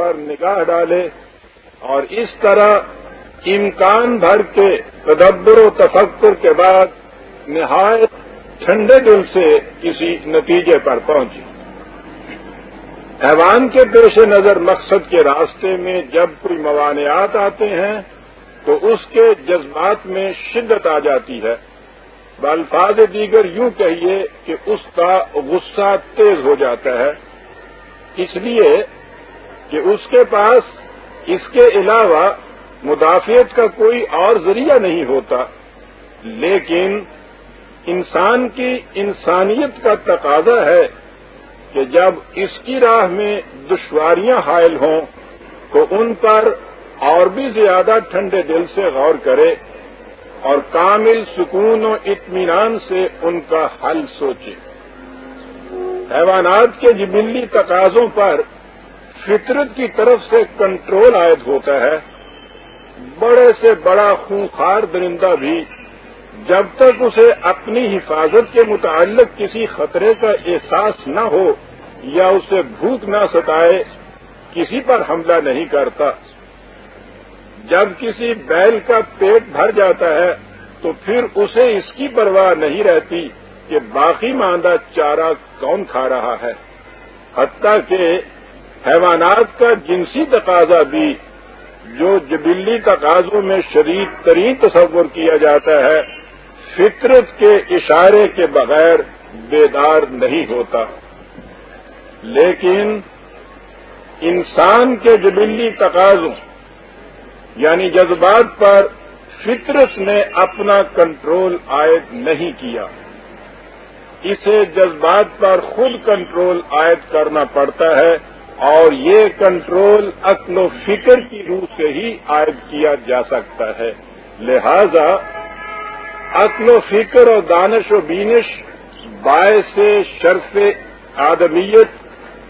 پر نگاہ ڈالے اور اس طرح امکان بھر کے تدبر و تفکر کے بعد نہایت ٹھنڈے دل سے کسی نتیجے پر پہنچی۔ حیوان کے پیش نظر مقصد کے راستے میں جب کوئی موانعات آتے ہیں تو اس کے جذبات میں شدت آ جاتی ہے۔ بالفاظ دیگر یوں کہیے کہ اس کا غصہ تیز ہو جاتا ہے۔ اس لیے کہ اس کے پاس اس کے علاوہ مدافعت کا کوئی اور ذریعہ نہیں ہوتا، لیکن انسان کی انسانیت کا تقاضا ہے کہ جب اس کی راہ میں دشواریاں حائل ہوں تو ان پر اور بھی زیادہ ٹھنڈے دل سے غور کرے اور کامل سکون و اطمینان سے ان کا حل سوچے۔ حیوانات کے جبلی تقاضوں پر فطرت کی طرف سے کنٹرول عائد ہوتا ہے۔ بڑے سے بڑا خونخار درندہ بھی جب تک اسے اپنی حفاظت کے متعلق کسی خطرے کا احساس نہ ہو یا اسے بھوک نہ ستائے، کسی پر حملہ نہیں کرتا۔ جب کسی بیل کا پیٹ بھر جاتا ہے تو پھر اسے اس کی پرواہ نہیں رہتی کہ باقی ماندہ چارہ کون کھا رہا ہے۔ حتیٰ کہ حیوانات کا جنسی تقاضا بھی جو جبلی تقاضوں میں شدید ترین تصور کیا جاتا ہے، فطرت کے اشارے کے بغیر بیدار نہیں ہوتا۔ لیکن انسان کے جبلی تقاضوں یعنی جذبات پر فطرت نے اپنا کنٹرول عائد نہیں کیا۔ اسے جذبات پر خود کنٹرول عائد کرنا پڑتا ہے۔ اور یہ کنٹرول عقل و فکر کی روح سے ہی عائد کیا جا سکتا ہے۔ لہذا عقل و فکر اور دانش و بینش باعث شرف آدمیت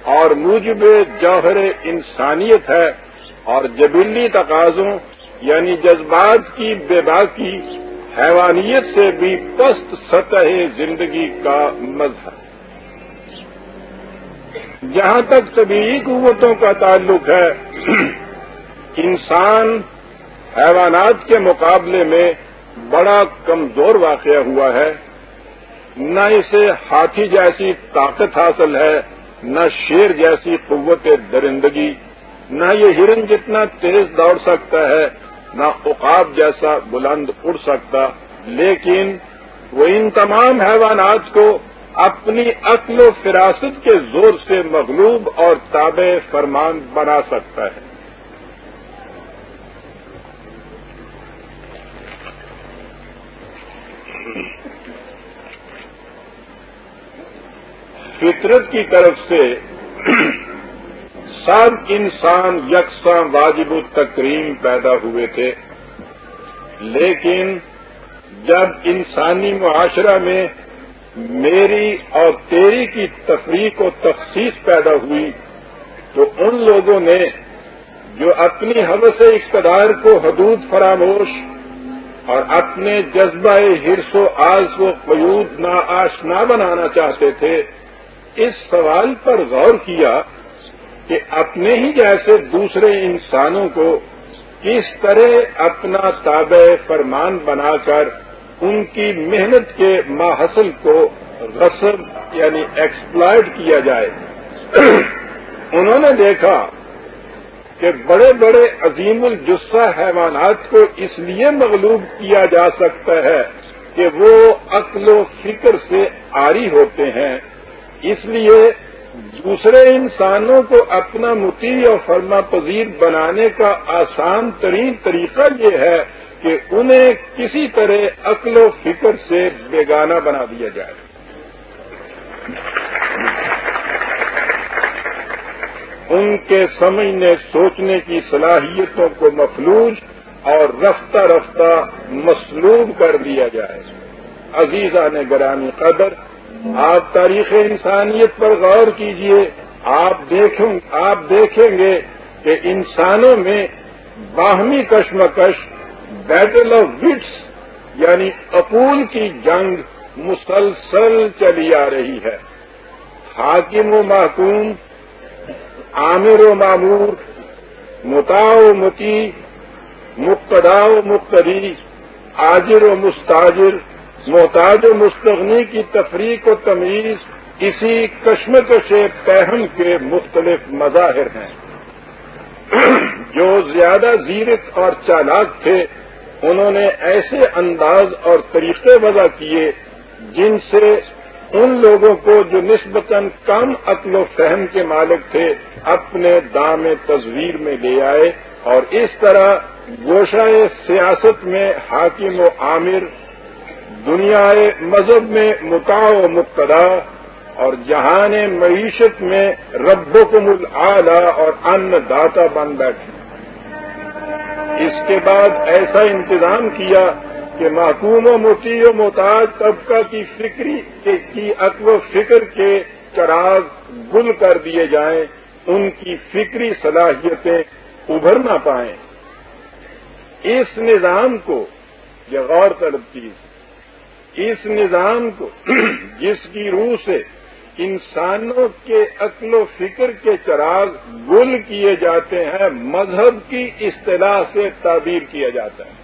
اور موجب جوہر انسانیت ہے اور جبلی تقاضوں یعنی جذبات کی بے باکی حیوانیت سے بھی پست سطح زندگی کا مظہر۔ جہاں تک طبی قوتوں کا تعلق ہے، انسان حیوانات کے مقابلے میں بڑا کمزور واقع ہوا ہے۔ نہ اسے ہاتھی جیسی طاقت حاصل ہے، نہ شیر جیسی قوت درندگی، نہ یہ ہرن جتنا تیز دوڑ سکتا ہے، نہ اقاب جیسا بلند اڑ سکتا۔ لیکن وہ ان تمام حیوانات کو اپنی عقل و فراست کے زور سے مغلوب اور تابع فرمان بنا سکتا ہے۔ فطرت کی طرف سے سب انسان یکساں واجب التکریم پیدا ہوئے تھے۔ لیکن جب انسانی معاشرہ میں میری اور تیری کی تفریق و تخصیص پیدا ہوئی تو ان لوگوں نے جو اپنی حوث اقتدار کو حدود فراموش اور اپنے جذبہ ہرس و آز و قیود نا آشنا بنانا چاہتے تھے، اس سوال پر غور کیا کہ اپنے ہی جیسے دوسرے انسانوں کو کس طرح اپنا تابع فرمان بنا کر ان کی محنت کے ماحصل کو غصب یعنی ایکسپلائڈ کیا جائے۔ انہوں نے دیکھا کہ بڑے بڑے عظیم الجسہ حیوانات کو اس لیے مغلوب کیا جا سکتا ہے کہ وہ عقل و فکر سے آری ہوتے ہیں۔ اس لیے دوسرے انسانوں کو اپنا متی اور فرما پذیر بنانے کا آسان ترین طریقہ یہ ہے کہ انہیں کسی طرح عقل و فکر سے بیگانہ بنا دیا جائے۔ ان کے سمجھنے، سوچنے کی صلاحیتوں کو مفلوج اور رفتہ رفتہ مسلوب کر دیا جائے۔ عزیزہ نے گرانی قدر، آپ تاریخ انسانیت پر غور کیجیے۔ آپ دیکھیں آپ دیکھیں گے کہ انسانوں میں باہمی کشمکش بیٹل آف وٹس یعنی اپول کی جنگ مسلسل چلی آ رہی ہے۔ حاکم و محکوم، عامر و معمور متاؤ متی مقتدا و مقتدی آجر و مستاجر، محتاج و مستغنی کی تفریق و تمیز اسی کشمکش پہم کے مختلف مظاہر ہیں۔ جو زیادہ زیرت اور چالاک تھے انہوں نے ایسے انداز اور طریقے وضع کیے جن سے ان لوگوں کو جو نسبتاً کم عقل و فہم کے مالک تھے، اپنے دام تصویر میں لے آئے اور اس طرح گوشہ سیاست میں حاکم و عامر دنیا مذہب میں متا و مقتدا اور جہان معیشت میں رب کمل اور ان داتا بن بیٹھے۔ اس کے بعد ایسا انتظام کیا کہ محکوم و متی و محتاج طبقہ کی فکری کی عقل و فکر کے چراغ گل کر دیے جائیں، ان کی فکری صلاحیتیں ابھر نہ پائیں۔ اس نظام کو یہ غور طلب چیز اس نظام کو جس کی روح سے انسانوں کے عقل و فکر کے چراغ گل کیے جاتے ہیں، مذہب کی اصطلاح سے تعبیر کیا جاتا ہے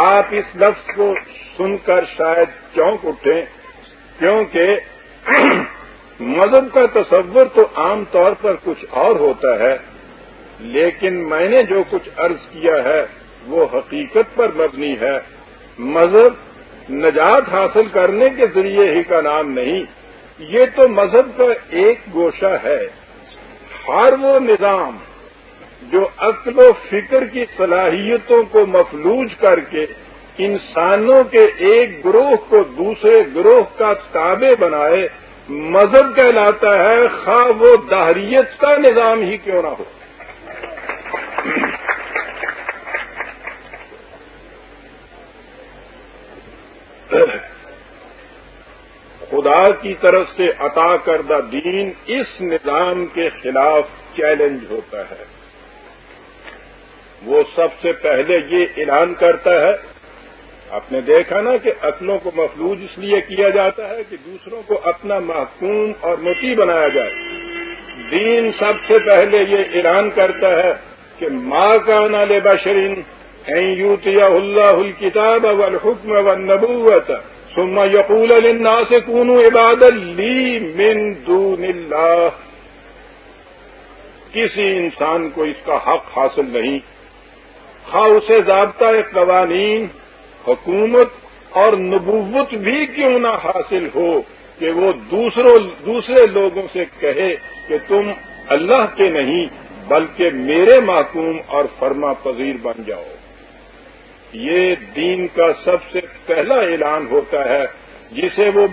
آپ اس لفظ کو سن کر شاید چونک اٹھیں، کیونکہ مذہب کا تصور تو عام طور پر کچھ اور ہوتا ہے، لیکن میں نے جو کچھ عرض کیا ہے وہ حقیقت پر مبنی ہے۔ مذہب نجات حاصل کرنے کے ذریعے ہی کا نام نہیں۔ یہ تو مذہب کا ایک گوشہ ہے۔ ہر وہ نظام جو عقل و فکر کی صلاحیتوں کو مفلوج کر کے انسانوں کے ایک گروہ کو دوسرے گروہ کا تابع بنائے، مذہب کہلاتا ہے، خواہ وہ دہریت کا نظام ہی کیوں نہ ہو۔ خدا کی طرف سے عطا کردہ دین اس نظام کے خلاف چیلنج ہوتا ہے۔ وہ سب سے پہلے یہ اعلان کرتا ہے، آپ نے دیکھا نا کہ عقلوں کو مفلوج اس لیے کیا جاتا ہے کہ دوسروں کو اپنا محکوم اور متی بنایا جائے۔ دین سب سے پہلے یہ اعلان کرتا ہے کہ ماں کا نال بشرین اللہ الکتاب والحکم والنبوت ثم یقول للناس کونوا عبادا لی من دون اللہ کسی انسان کو اس کا حق حاصل نہیں۔ خواہ اسے ضابطہ قوانین، حکومت اور نبوت بھی کیوں نہ حاصل ہو کہ وہ دوسروں، دوسرے لوگوں سے کہے کہ تم اللہ کے نہیں، بلکہ میرے معقوم اور فرما پذیر بن جاؤ۔ یہ دین کا سب سے پہلا اعلان ہوتا ہے، جسے وہ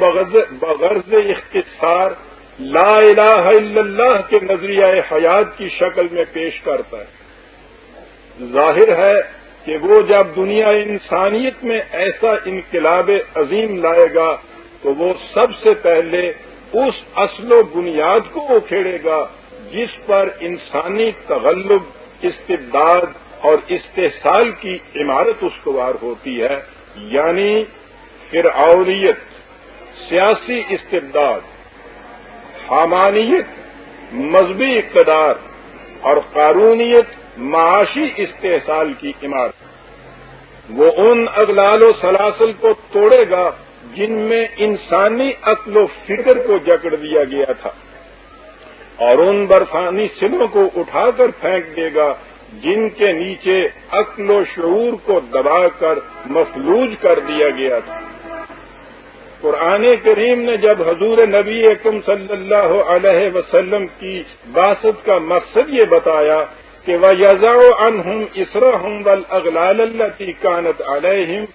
بغرض اختصار لا الہ الا اللہ کے نظریہ حیات کی شکل میں پیش کرتا ہے۔ ظاہر ہے کہ وہ جب دنیا انسانیت میں ایسا انقلاب عظیم لائے گا، تو وہ سب سے پہلے اس اصل و بنیاد کو اکھیڑے گا، جس پر انسانی تغلب، استبداد اور استحصال کی عمارت استوار ہوتی ہے یعنی فرعونیت، سیاسی استبداد، حامانیت، مذہبی اقتدار اور قانونیت معاشی استحصال کی عمارت۔ وہ ان اغلال و سلاسل کو توڑے گا جن میں انسانی عقل و فکر کو جکڑ دیا گیا تھا اور ان برفانی سلوں کو اٹھا کر پھینک دے گا جن کے نیچے عقل و شعور کو دبا کر مفلوج کر دیا گیا تھا۔ قرآن کریم نے جب حضور نبی اکم صلی اللہ علیہ وسلم کی باسط کا مقصد یہ بتایا کہ وہ یزا انہم اسرا ہوں ول اغلال اللہ کانت علیہم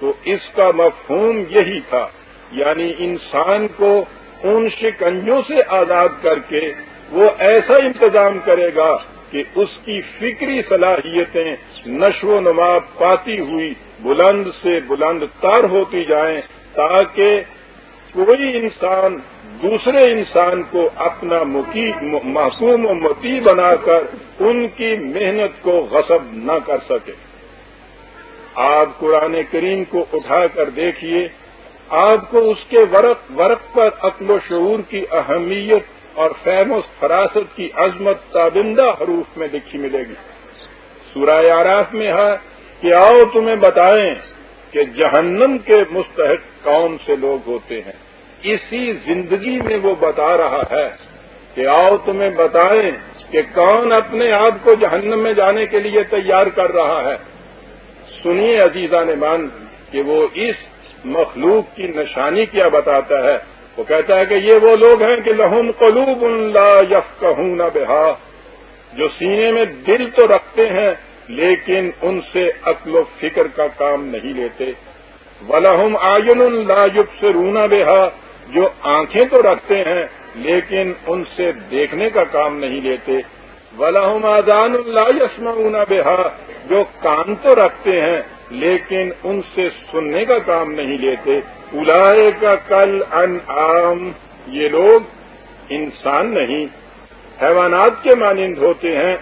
تو اس کا مفہوم یہی تھا یعنی انسان کو ان شکنجوں سے آزاد کر کے وہ ایسا انتظام کرے گا کہ اس کی فکری صلاحیتیں نشو و نما پاتی ہوئی بلند سے بلند تار ہوتی جائیں تاکہ کوئی انسان دوسرے انسان کو اپنا معصوم و متی بنا کر ان کی محنت کو غصب نہ کر سکے۔ آپ قرآن کریم کو اٹھا کر دیکھیے، آپ کو اس کے ورق ورق پر عقل و شعور کی اہمیت اور فہم و فراست کی عظمت تابندہ حروف میں لکھی ملے گی۔ سورہ آراف میں ہے کہ آؤ تمہیں بتائیں کہ جہنم کے مستحق کون سے لوگ ہوتے ہیں۔ اسی زندگی میں وہ بتا رہا ہے کہ آؤ تمہیں بتائیں کہ کون اپنے آپ کو جہنم میں جانے کے لیے تیار کر رہا ہے۔ سنیے عزیزہ نے مان کہ وہ اس مخلوق کی نشانی کیا بتاتا ہے۔ وہ کہتا ہے کہ یہ وہ لوگ ہیں کہ لہم قلوب لا یف کہ بہا، جو سینے میں دل تو رکھتے ہیں لیکن ان سے عقل و فکر کا کام نہیں لیتے۔ ولہم آئن لا یب سے رونا بہا جو آنکھیں تو رکھتے ہیں لیکن ان سے دیکھنے کا کام نہیں لیتے۔ ولاحم آزان اللہ یسما بہا جو کان تو رکھتے ہیں لیکن ان سے سننے کا کام نہیں لیتے۔ الائے کا کل ان عام یہ لوگ انسان نہیں، حیوانات کے مانند ہوتے ہیں۔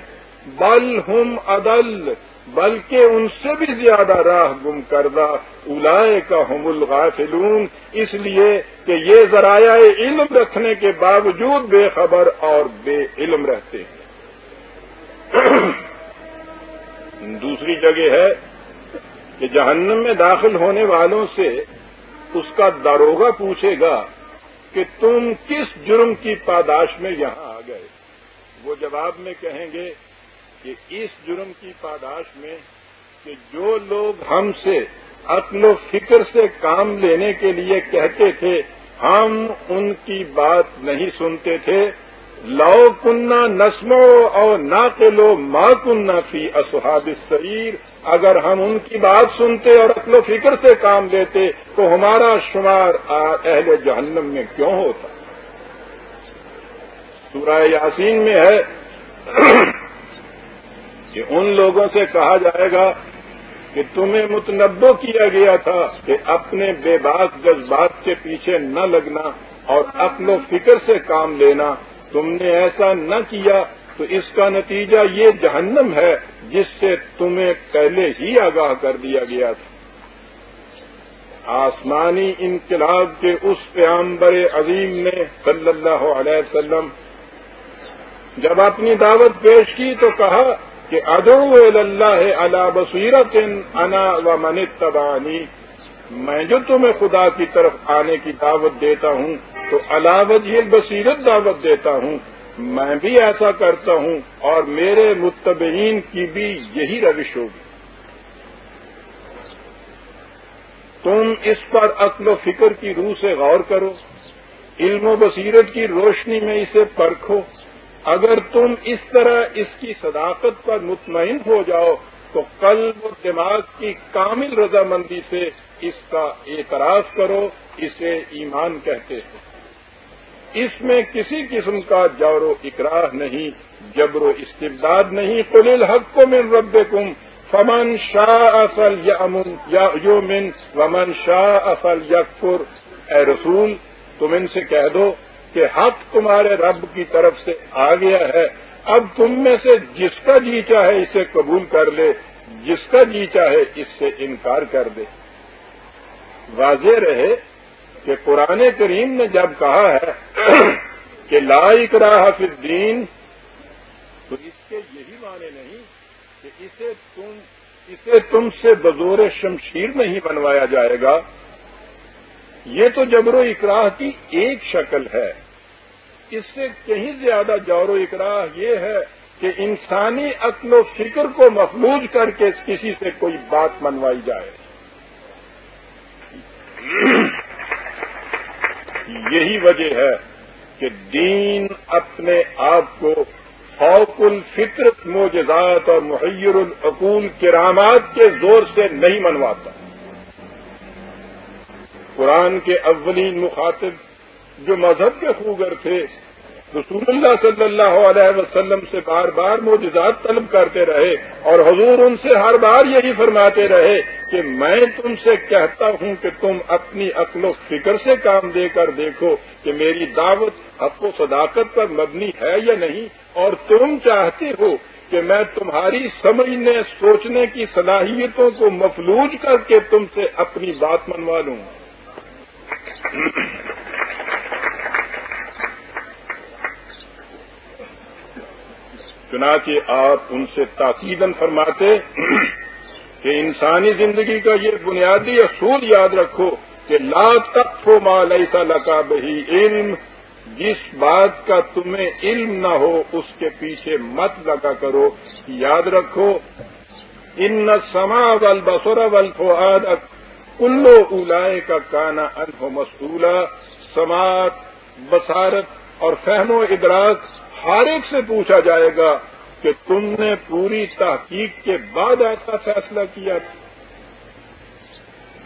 بل ہم عدل، بلکہ ان سے بھی زیادہ راہ گم کردہ۔ الائے کا ہم الغافلون۔ اس لیے کہ یہ ذرائع علم رکھنے کے باوجود بے خبر اور بے علم رہتے ہیں۔ دوسری جگہ ہے۔ کہ جہنم میں داخل ہونے والوں سے اس کا داروغہ پوچھے گا کہ تم کس جرم کی پاداش میں یہاں آ گئے۔ وہ جواب میں کہیں گے کہ اس جرم کی پاداش میں کہ جو لوگ ہم سے عقل و فکر سے کام لینے کے لیے کہتے تھے، ہم ان کی بات نہیں سنتے تھے۔ لو کنہ نسمو اور نہ کے لو ماں کنہ فی اصحاب سریر اگر ہم ان کی بات سنتے اور عقل و فکر سے کام لیتے تو ہمارا شمار اہل جہنم میں کیوں ہوتا؟ سورہ یاسین میں ہے کہ ان لوگوں سے کہا جائے گا کہ تمہیں متنبع کیا گیا تھا کہ اپنے بے باک جذبات کے پیچھے نہ لگنا اور عقل و فکر سے کام لینا تم نے ایسا نہ کیا تو اس کا نتیجہ یہ جہنم ہے جس سے تمہیں پہلے ہی آگاہ کر دیا گیا تھا۔ آسمانی انقلاب کے اس پیامبر عظیم نے صلی اللہ علیہ وسلم جب اپنی دعوت پیش کی تو کہا کہ ادو اللہ علا بصیرت انا و من تبانی میں جو تمہیں خدا کی طرف آنے کی دعوت دیتا ہوں تو علاوت جی بصیرت دعوت دیتا ہوں، میں بھی ایسا کرتا ہوں اور میرے متبعین کی بھی یہی روش ہوگی۔ تم اس پر عقل و فکر کی روح سے غور کرو، علم و بصیرت کی روشنی میں اسے پرکھو۔ اگر تم اس طرح اس کی صداقت پر مطمئن ہو جاؤ، تو قلب و دماغ کی کامل رضامندی سے اس کا اعتراف کرو، اسے ایمان کہتے ہیں اس میں کسی قسم کا جور و اقراہ نہیں، جبر و استبداد نہیں. قل الحق کو من رب کم فمن شاہ اصل یا امن یا یومن ومن شاہ اصل یکفر اے رسول، تم ان سے کہہ دو کہ حق تمہارے رب کی طرف سے آ گیا ہے. اب تم میں سے جس کا جی چاہے اسے قبول کر لے، جس کا جی چاہے اس سے انکار کر دے. واضح رہے کہ قرآن کریم نے جب کہا ہے کہ لا اکراہ فی الدین، تو اس کے یہی معنی نہیں کہ اسے تم اسے تم سے بزور شمشیر نہیں بنوایا جائے گا۔ یہ تو جبر و اقراہ کی ایک شکل ہے۔ اس سے کہیں زیادہ جور و اقراہ یہ ہے کہ انسانی عقل و فکر کو مفلوج کر کے کسی سے کوئی بات منوائی جائے۔ یہی وجہ ہے کہ دین اپنے آپ کو فوق الفطرت معجزات اور محیر العقول کرامات کے زور سے نہیں منواتا۔ قرآن کے اولین مخاطب جو مذہب کے خوگر تھے رسول اللہ صلی اللہ علیہ وسلم سے بار بار معجزات طلب کرتے رہے اور حضور ان سے ہر بار یہی فرماتے رہے کہ میں تم سے کہتا ہوں کہ تم اپنی عقل و فکر سے کام دے کر دیکھو کہ میری دعوت حق و صداقت پر مبنی ہے یا نہیں اور تم چاہتے ہو کہ میں تمہاری سمجھنے، سوچنے کی صلاحیتوں کو مفلوج کر کے تم سے اپنی بات منوا لوں۔ چنانچہ آپ ان سے تاکیدن فرماتے کہ انسانی زندگی کا یہ بنیادی اصول یاد رکھو کہ لا تک ما لیسا لکا بہی علم، جس بات کا تمہیں علم نہ ہو اس کے پیچھے مت لگا کرو۔ یاد رکھو، ان سما ول بسور ول فواد کلو اولائے کا کانا انف مسولہ سماعت، بصارت اور فہم و ادراک ہر ایک سے پوچھا جائے گا کہ تم نے پوری تحقیق کے بعد ایسا فیصلہ کیا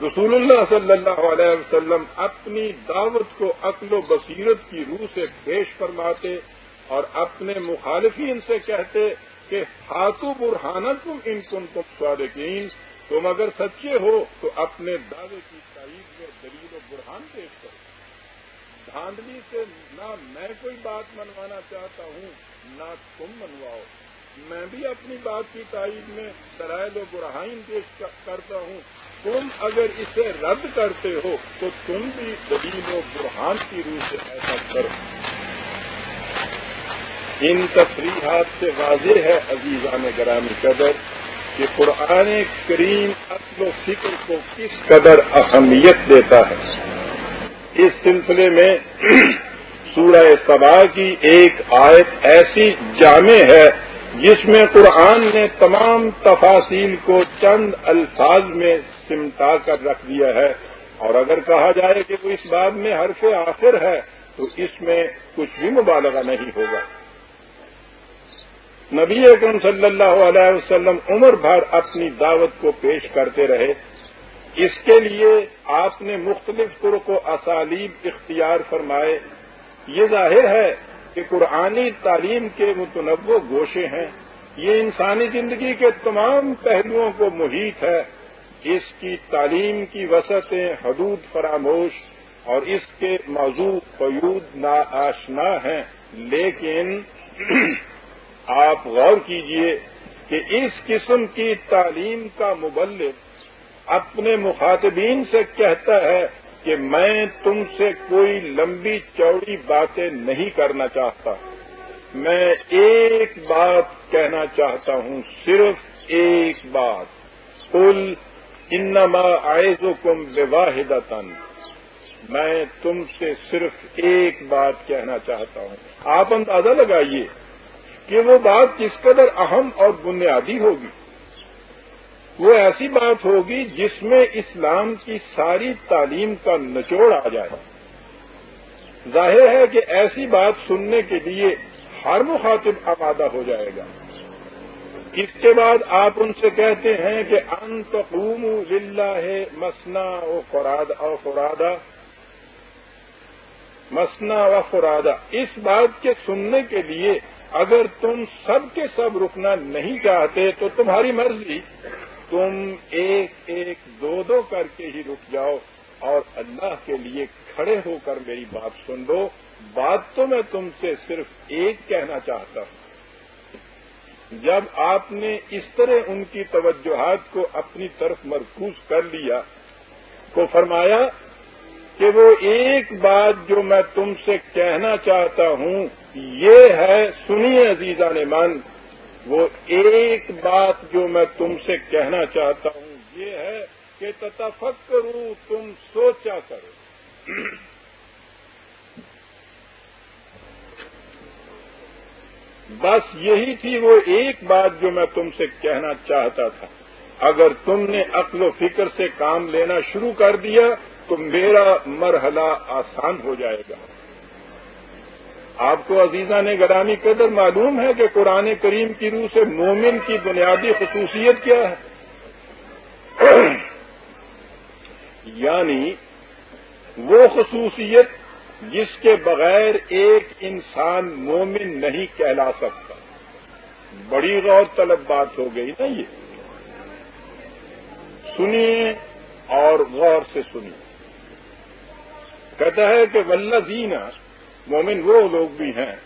رسول اللہ صلی اللہ علیہ وسلم اپنی دعوت کو عقل و بصیرت کی روح سے پیش فرماتے اور اپنے مخالفین سے کہتے کہ ہاتھو برہانہ تم ان کن تم صادقین، تم اگر سچے ہو تو اپنے دعوے کی تائید میں دلیل و برہان پیش دھاندلی سے نہ میں کوئی بات منوانا چاہتا ہوں، نہ تم منواؤ۔ میں بھی اپنی بات کی تائید میں دلائل و برہائن پیش کرتا ہوں۔ تم اگر اسے رد کرتے ہو تو تم بھی دلیل و برہان کی روح سے ایسا کرو۔ ان تفریحات سے واضح ہے عزیزان گرامی قدر کہ قرآن کریم اصل و فکر کو کس قدر اہمیت دیتا ہے۔ اس سلسلے میں سورہ سبا کی ایک آیت ایسی جامع ہے جس میں قرآن نے تمام تفاصیل کو چند الفاظ میں سمٹا کر رکھ دیا ہے اور اگر کہا جائے کہ وہ اس بات میں حرف آخر ہے تو اس میں کچھ بھی مبالغہ نہیں ہوگا۔ نبی اکرم صلی اللہ علیہ وسلم عمر بھر اپنی دعوت کو پیش کرتے رہے اس کے لیے آپ نے مختلف طرق و اسالیب اختیار فرمائے۔ یہ ظاہر ہے کہ قرآنی تعلیم کے متنوع گوشے ہیں۔ یہ انسانی زندگی کے تمام پہلوؤں کو محیط ہے۔ اس کی تعلیم کی وسعتیں حدود فراموش اور اس کے موضوع قیود نا آشنا ہیں۔ لیکن آپ غور کیجیے کہ اس قسم کی تعلیم کا مبلغ اپنے مخاطبین سے کہتا ہے کہ میں تم سے کوئی لمبی چوڑی باتیں نہیں کرنا چاہتا۔ میں ایک بات کہنا چاہتا ہوں، صرف ایک بات۔ کل انما آئز کم واحد میں تم سے صرف ایک بات کہنا چاہتا ہوں۔ آپ اندازہ لگائیے کہ وہ بات کس قدر اہم اور بنیادی ہوگی۔ وہ ایسی بات ہوگی جس میں اسلام کی ساری تعلیم کا نچوڑ آ جائے۔ ظاہر ہے کہ ایسی بات سننے کے لیے ہر مخاطب آمادہ ہو جائے گا۔ اس کے بعد آپ ان سے کہتے ہیں کہ تقوم للہ ہے مسنا و او فرادا مسنا و فرادا اس بات کے سننے کے لیے اگر تم سب کے سب رکنا نہیں چاہتے تو تمہاری مرضی۔ تم ایک ایک دو دو کر کے ہی رک جاؤ اور اللہ کے لیے کھڑے ہو کر میری بات سن لو۔ بات تو میں تم سے صرف ایک کہنا چاہتا ہوں۔ جب آپ نے اس طرح ان کی توجہات کو اپنی طرف مرکوز کر لیا تو فرمایا کہ وہ ایک بات جو میں تم سے کہنا چاہتا ہوں، یہ ہے، سنیے عزیزہ نے من وہ ایک بات جو میں تم سے کہنا چاہتا ہوں، یہ ہے کہ تتفق کروں تم سوچا کرو۔ بس یہی تھی وہ ایک بات جو میں تم سے کہنا چاہتا تھا۔ اگر تم نے عقل و فکر سے کام لینا شروع کر دیا، تو میرا مرحلہ آسان ہو جائے گا۔ آپ کو عزیزہ نے گرامی قدر معلوم ہے کہ قرآن کریم کی روح سے مومن کی بنیادی خصوصیت کیا ہے؟ یعنی وہ خصوصیت جس کے بغیر ایک انسان مومن نہیں کہلا سکتا۔ بڑی غور طلب بات ہو گئی نا یہ۔ سنیے اور غور سے سنیے۔ کہتا ہے کہ ولزینا مومن وہ لوگ بھی ہیں۔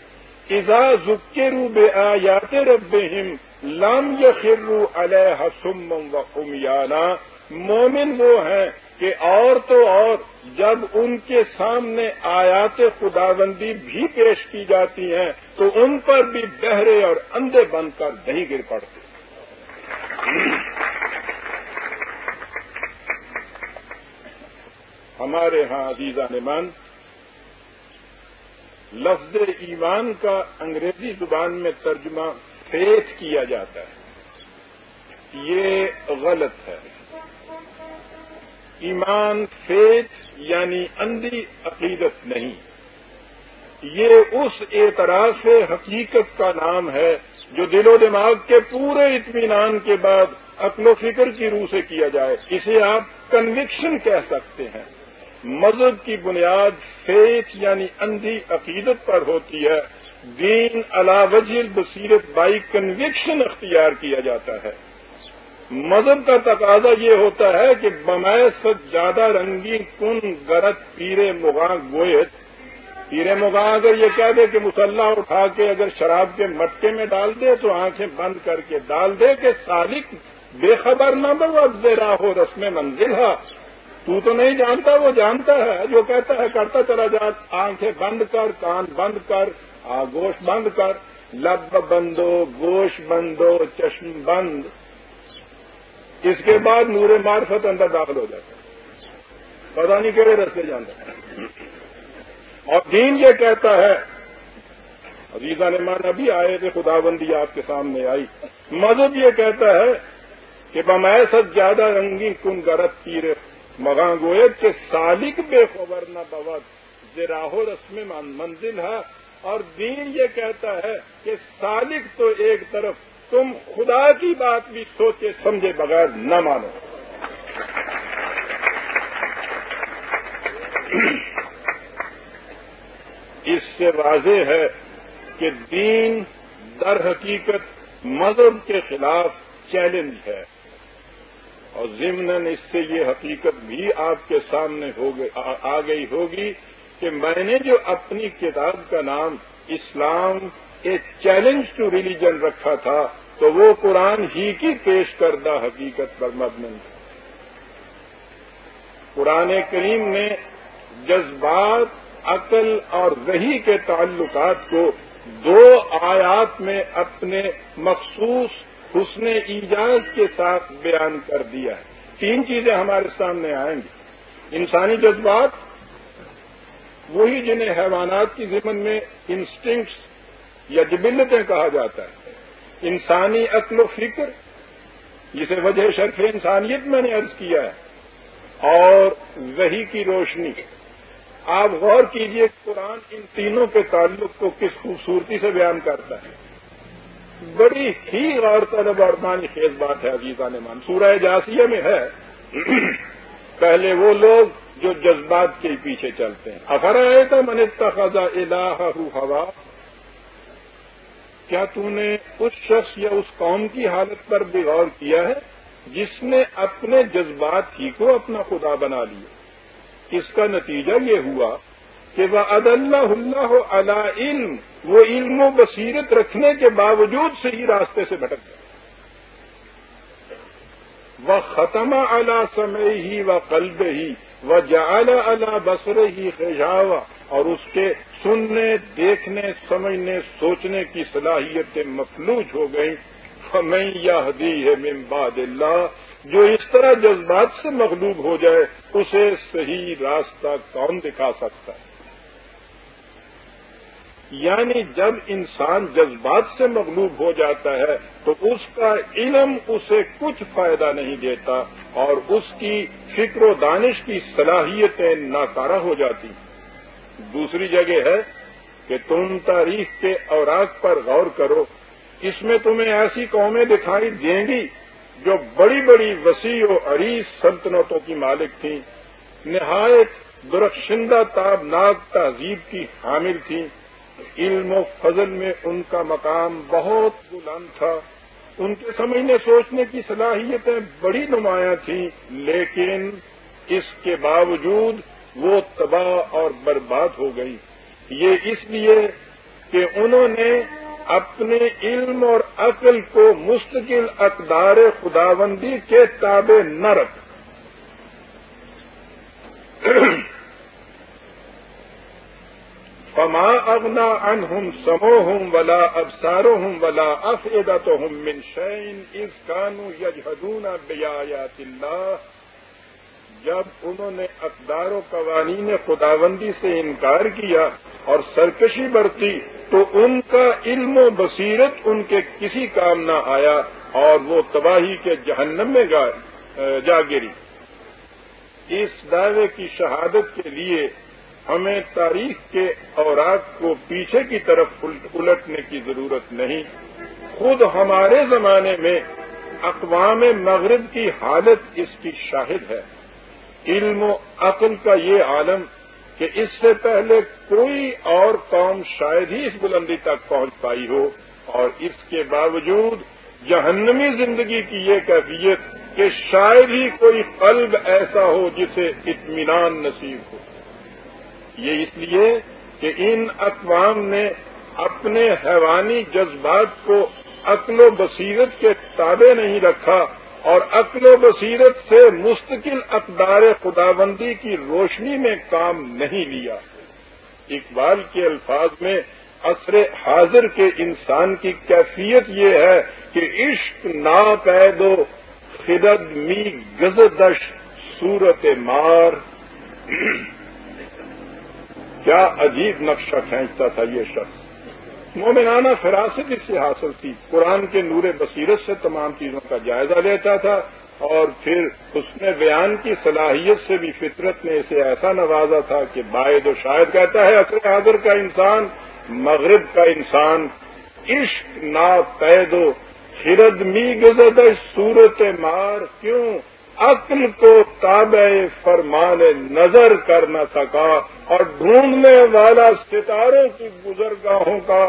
ایزا ذکر بے آیات رب لام یا خرو علیہ سم و مومن وہ ہیں کہ اور تو اور جب ان کے سامنے آیات خداوندی بھی پیش کی جاتی ہیں، تو ان پر بھی بہرے اور اندھے بن کر نہیں گر پڑتے۔ ہمارے ہاں عزیزہ نمان لفظ ایمان کا انگریزی زبان میں ترجمہ فیتھ کیا جاتا ہے۔ یہ غلط ہے۔ ایمان فیتھ یعنی اندھی عقیدت نہیں۔ یہ اس اعتراض حقیقت کا نام ہے جو دل و دماغ کے پورے اطمینان کے بعد عقل و فکر کی روح سے کیا جائے۔ اسے آپ کنوکشن کہہ سکتے ہیں۔ مذہب کی بنیاد فیتھ یعنی اندھی عقیدت پر ہوتی ہے۔ دین وجل بصیرت بائی کنوکشن اختیار کیا جاتا ہے۔ مذہب کا تقاضا یہ ہوتا ہے کہ بمائے زیادہ رنگی کن گرت پیرے مغاں گویت پیرے مغاں اگر یہ کہہ دے کہ مسلح اٹھا کے اگر شراب کے مٹکے میں ڈال دے تو آنکھیں بند کر کے ڈال دے کہ سالک بے خبر نہ بو اب دے رہا ہو رسم منزل ہے۔ تو تو نہیں جانتا، وہ جانتا ہے۔ جو کہتا ہے، کرتا چلا جا۔ آنکھیں بند کر، کان بند کر گوشت بند کر۔ لب بندو، گوش بندو، چشم بند۔ اس کے بعد نور معرفت اندر داخل ہو جاتا ہے۔ پتا نہیں کہڑے رستے جانتا ہے اور دین یہ کہتا ہے، عزیزہ نے ابھی آئے تھے خدا بندی آپ کے سامنے آئی۔ مذہب یہ کہتا ہے کہ بمائے سب زیادہ رنگی کن گرت تیر مغاں گوئے کہ سالک بے خبر نہ بوت زراہو رسم منزل ہے اور دین یہ کہتا ہے کہ سالک تو ایک طرف، تم خدا کی بات بھی سوچے سمجھے بغیر نہ مانو۔ اس سے واضح ہے کہ دین در حقیقت مذہب کے خلاف چیلنج ہے۔ اور ضمن اس سے یہ حقیقت بھی آپ کے سامنے آ گئی ہوگی کہ میں نے جو اپنی کتاب کا نام اسلام اے چیلنج ٹو ریلیجن رکھا تھا، تو وہ قرآن ہی کی پیش کردہ حقیقت پر مبن قرآن کریم نے جذبات، عقل اور وہی کے تعلقات کو دو آیات میں اپنے مخصوص حسن ایجاز کے ساتھ بیان کر دیا ہے۔ تین چیزیں ہمارے سامنے آئیں گی۔ انسانی جذبات، وہی جنہیں حیوانات کی ضمن میں انسٹنکٹس یا جبلتیں کہا جاتا ہے۔ انسانی عقل و فکر، جسے وجہ شرف انسانیت میں نے عرض کیا ہے، اور وہی کی روشنی۔ آپ غور کیجیے قرآن ان تینوں کے تعلق کو کس خوبصورتی سے بیان کرتا ہے۔ بڑی ہی غور طلب اور مانی خیز بات ہے عزیزہ نے مان سورہ جاسیہ میں ہے۔ پہلے وہ لوگ جو جذبات کے پیچھے چلتے ہیں۔ افرائے تو من خزا الہ ہوا؟ کیا تو نے اس شخص یا اس قوم کی حالت پر بھی غور کیا ہے جس نے اپنے جذبات ہی کو اپنا خدا بنا لیا؟ اس کا نتیجہ یہ ہوا کہ وہ عد اللہ اللہ علی علم وہ علم و بصیرت رکھنے کے باوجود سے ہی راستے سے بھٹک گیا وہ ختم اعلی سمے ہی و قلب ہی وہ جعل اللہ بسر ہی خجاوا اور اس کے سننے، دیکھنے، سمجھنے، سوچنے کی صلاحیتیں مفلوج ہو گئیں۔ میں یا حدی ہے ممباد اللہ جو اس طرح جذبات سے مغلوب ہو جائے، اسے صحیح راستہ کون دکھا سکتا ہے؟ یعنی جب انسان جذبات سے مغلوب ہو جاتا ہے تو اس کا علم اسے کچھ فائدہ نہیں دیتا اور اس کی فکر و دانش کی صلاحیتیں ناکارہ ہو جاتی۔ دوسری جگہ ہے کہ تم تاریخ کے اوراق پر غور کرو۔ اس میں تمہیں ایسی قومیں دکھائی دیں گی جو بڑی بڑی وسیع و عریض سلطنتوں کی مالک تھیں۔ نہایت درخشندہ تابناک تہذیب کی حامل تھیں۔ علم و فضل میں ان کا مقام بہت بلند تھا۔ ان کے سمجھنے سوچنے کی صلاحیتیں بڑی نمایاں تھیں، لیکن اس کے باوجود وہ تباہ اور برباد ہو گئی یہ اس لیے کہ انہوں نے اپنے علم اور عقل کو مستقل اقدار خداوندی کے تابع نہ رکھ فما اغنا انہم سموہم ولا ابسارہم ولا افعدتہم من شین اذ کانو یجہدون بیایات اللہ جب انہوں نے اقدار و قوانین خداوندی سے انکار کیا اور سرکشی برتی، تو ان کا علم و بصیرت ان کے کسی کام نہ آیا اور وہ تباہی کے جہنم میں جا گری۔ اس دعوے کی شہادت کے لیے ہمیں تاریخ کے اوراق کو پیچھے کی طرف الٹنے کی ضرورت نہیں۔ خود ہمارے زمانے میں اقوام مغرب کی حالت اس کی شاہد ہے۔ علم و عقل کا یہ عالم کہ اس سے پہلے کوئی اور قوم شاید ہی اس بلندی تک پہنچ پائی ہو اور اس کے باوجود جہنمی زندگی کی یہ کیفیت کہ شاید ہی کوئی قلب ایسا ہو جسے اطمینان نصیب ہو۔ یہ اس لیے کہ ان اقوام نے اپنے حیوانی جذبات کو عقل و بصیرت کے تابع نہیں رکھا اور عقل و بصیرت سے مستقل اقدار خدابندی کی روشنی میں کام نہیں لیا۔ اقبال کے الفاظ میں عصر حاضر کے انسان کی کیفیت یہ ہے کہ عشق ناپید و خدد می گزدش صورت مار۔ کیا عجیب نقشہ کھینچتا تھا یہ شخص؟ مومنانہ فراست اس سے حاصل تھی۔ قرآن کے نور بصیرت سے تمام چیزوں کا جائزہ لیتا تھا اور پھر اس نے بیان کی صلاحیت سے بھی فطرت نے اسے ایسا نوازا تھا کہ باعد و شاید کہتا ہے اصر حاضر کا انسان، مغرب کا انسان، عشق نا پید و خرد می گزد صورت مار کیوں؟ عقل کو تابع فرمان نظر کر نہ سکا اور ڈھونڈنے والا ستاروں کی گزرگاہوں کا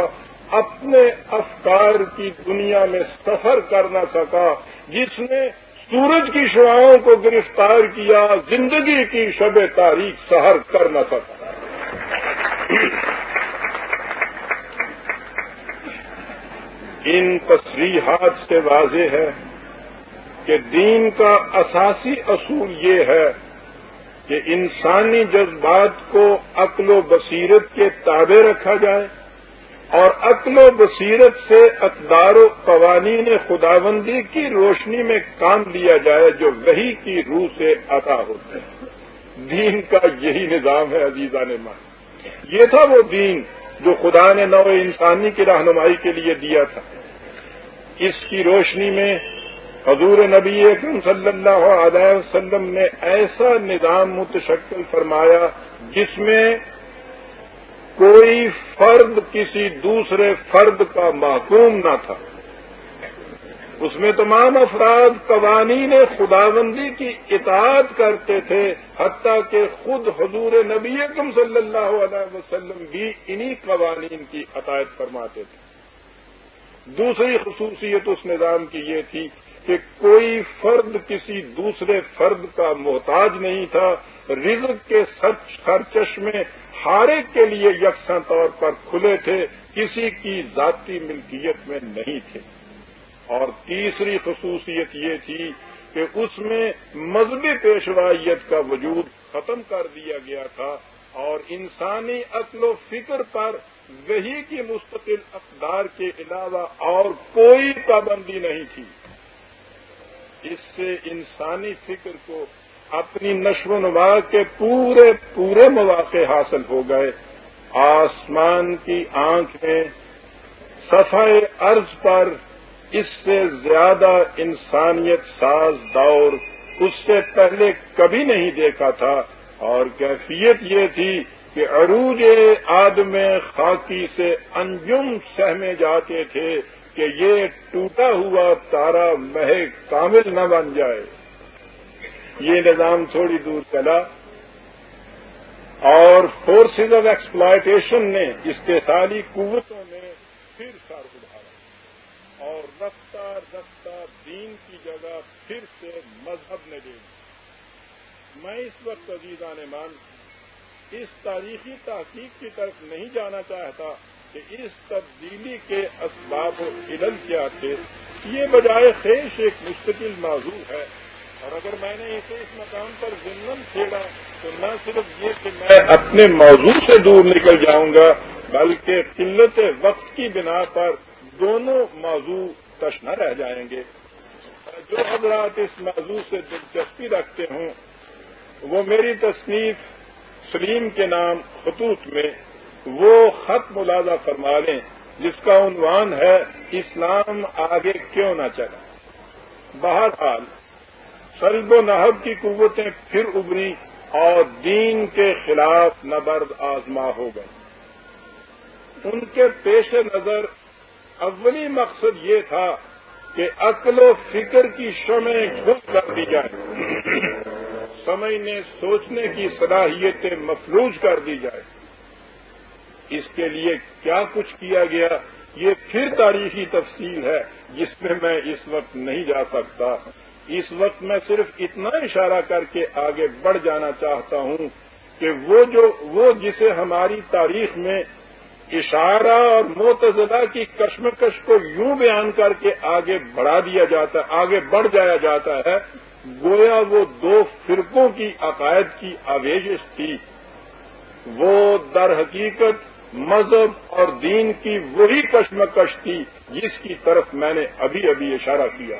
اپنے افکار کی دنیا میں سفر کر نہ سکا، جس نے سورج کی شعاؤں کو گرفتار کیا، زندگی کی شب تاریخ سہر کر نہ سکا۔ ان تصریحات سے واضح ہے کہ دین کا اساسی اصول یہ ہے کہ انسانی جذبات کو عقل و بصیرت کے تابع رکھا جائے اور عقل و بصیرت سے اقدار و قوانین خداوندی کی روشنی میں کام لیا جائے جو وہی کی روح سے عطا ہوتے ہیں۔ دین کا یہی نظام ہے عزیزہ نے یہ تھا وہ دین جو خدا نے نو انسانی کی رہنمائی کے لیے دیا تھا۔ اس کی روشنی میں حضور نبی اکرم صلی اللہ علیہ وسلم نے ایسا نظام متشکل فرمایا جس میں کوئی فرد کسی دوسرے فرد کا محکوم نہ تھا۔ اس میں تمام افراد قوانین خداوندی کی اطاعت کرتے تھے، حتیٰ کہ خود حضور نبی اکم صلی اللہ علیہ وسلم بھی انہی قوانین کی عطایت فرماتے تھے۔ دوسری خصوصیت اس نظام کی یہ تھی کہ کوئی فرد کسی دوسرے فرد کا محتاج نہیں تھا، رزق کے سچ خرچش میں ہر ایک کے لیے یکساں طور پر کھلے تھے، کسی کی ذاتی ملکیت میں نہیں تھے۔ اور تیسری خصوصیت یہ تھی کہ اس میں مذہبی پیشوائیت کا وجود ختم کر دیا گیا تھا اور انسانی عقل و فکر پر وہی کی مستقل اقدار کے علاوہ اور کوئی پابندی نہیں تھی۔ اس سے انسانی فکر کو اپنی نشو و نما کے پورے پورے مواقع حاصل ہو گئے۔ آسمان کی آنکھ میں صفحہ عرض پر اس سے زیادہ انسانیت ساز دور اس سے پہلے کبھی نہیں دیکھا تھا۔ اور کیفیت یہ تھی کہ عروج آدم خاکی سے انجم سہمے جاتے تھے۔ کہ یہ ٹوٹا ہوا تارا مہک کامل نہ بن جائے۔ یہ نظام تھوڑی دور چلا اور فورسز آف ایکسپلائٹیشن نے استحصالی قوتوں نے پھر سر اٹھایا اور رفتہ رفتہ دین کی جگہ پھر سے مذہب نے دے دی۔ میں اس وقت عزیزان مان اس تاریخی تحقیق کی طرف نہیں جانا چاہتا کہ اس تبدیلی کے اسباب و علل کیا تھے، یہ بجائے خیش ایک مستقل موضوع ہے۔ اور اگر میں نے اسے اس مقام پر ضمن چھیڑا تو نہ صرف یہ کہ میں اپنے موضوع سے دور نکل جاؤں گا، بلکہ قلت وقت کی بنا پر دونوں موضوع تش نہ رہ جائیں گے۔ جو حضرات اس موضوع سے دلچسپی رکھتے ہوں، وہ میری تصنیف سلیم کے نام خطوط میں وہ خط ملازہ فرما لیں جس کا عنوان ہے اسلام آگے کیوں نہ چلا بہرحال سلب و نحب کی قوتیں پھر ابری اور دین کے خلاف نبرد آزما ہو گئے۔ ان کے پیش نظر اولی مقصد یہ تھا کہ عقل و فکر کی شمع گھس کر دی جائے۔ سمجھنے، سوچنے کی صلاحیتیں مفلوج کر دی جائے۔ اس کے لیے کیا کچھ کیا گیا؟ یہ پھر تاریخی تفصیل ہے جس میں میں اس وقت نہیں جا سکتا۔ اس وقت میں صرف اتنا اشارہ کر کے آگے بڑھ جانا چاہتا ہوں کہ وہ جو، وہ جسے ہماری تاریخ میں اشارہ اور متضدہ کی کشمکش کو یوں بیان کر کے آگے بڑھا دیا جاتا ہے آگے بڑھ جایا جاتا ہے، گویا وہ دو فرقوں کی عقائد کی آویزش تھی۔ وہ در حقیقت مذہب اور دین کی وہی کشمکش تھی جس کی طرف میں نے ابھی ابھی اشارہ کیا۔